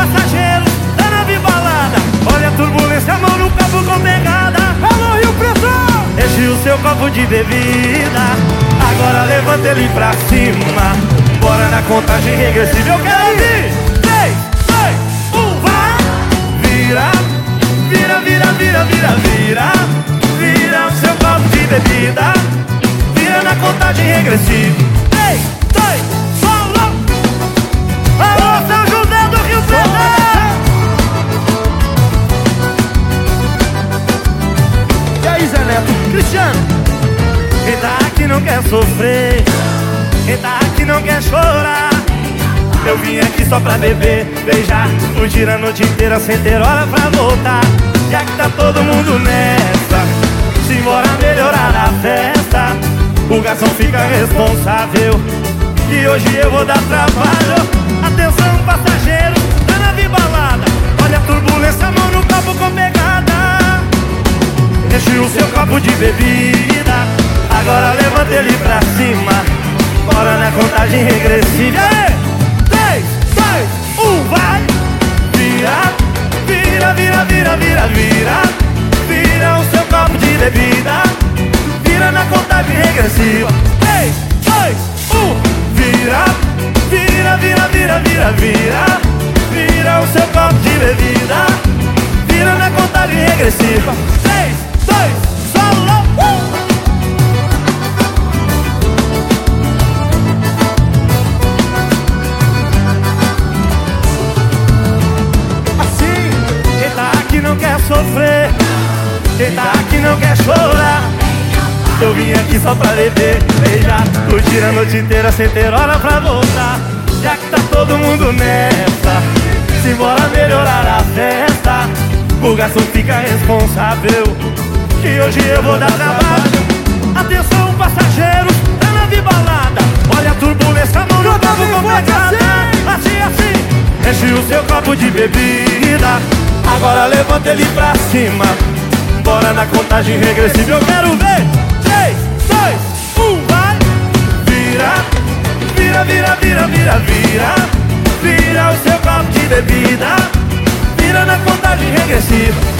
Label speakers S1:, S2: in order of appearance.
S1: passageiros da nave balada Olha a turbulência, mão no cabo com pegada.
S2: Alô, Rio Preto!
S1: Enche o seu copo de bebida. Agora levanta ele pra cima. Bora na contagem regressiva, eu quero ir! Três, dois, um! Vira, vira, vira, vira, vira, vira. Vira o seu copo de bebida. Vira na contagem regressiva. Quem tá aqui não quer sofrer. Quem tá aqui não quer chorar. Eu vim aqui só pra beber, beijar Curtir a noite inteira sem ter hora pra voltar. Já que tá todo mundo nessa. Simbora melhorar a festa. O garçom fica responsável. E hoje eu vou dar trabalho. Atenção passageiro, tá na balada Olha a turbulência, mão no copo com pegada. Enche o seu copo de bebida Agora levanta ele pra cima. Bora na contagem regressiva. Aí? 3, 2, 1, vai! Vira, vira, vira, vira, vira, vira. Vira o seu copo de bebida. Vira na contagem regressiva. 3, 2, 1, vira. Vira, vira, vira, vira, vira. Vira o seu copo de bebida. Vira na contagem regressiva sofrer. Quem tá aqui não quer chorar. Eu vim aqui só pra beber, beijar. Curtir a noite inteira sem ter hora pra voltar. Já que tá todo mundo nessa Simbora melhorar a festa. O garçom fica responsável Que hoje eu vou dar trabalho. Atenção passageiros, tá na balada. Olha a turbulência, mão no copo com pegada. Assim, assim Enche o seu copo de bebida Agora levanta ele pra cima. Bora na contagem regressiva. Eu quero ver. 3, 2, 1, vai. Vira, vira, vira, vira, vira, vira. Vira o seu copo de bebida. Vira na contagem regressiva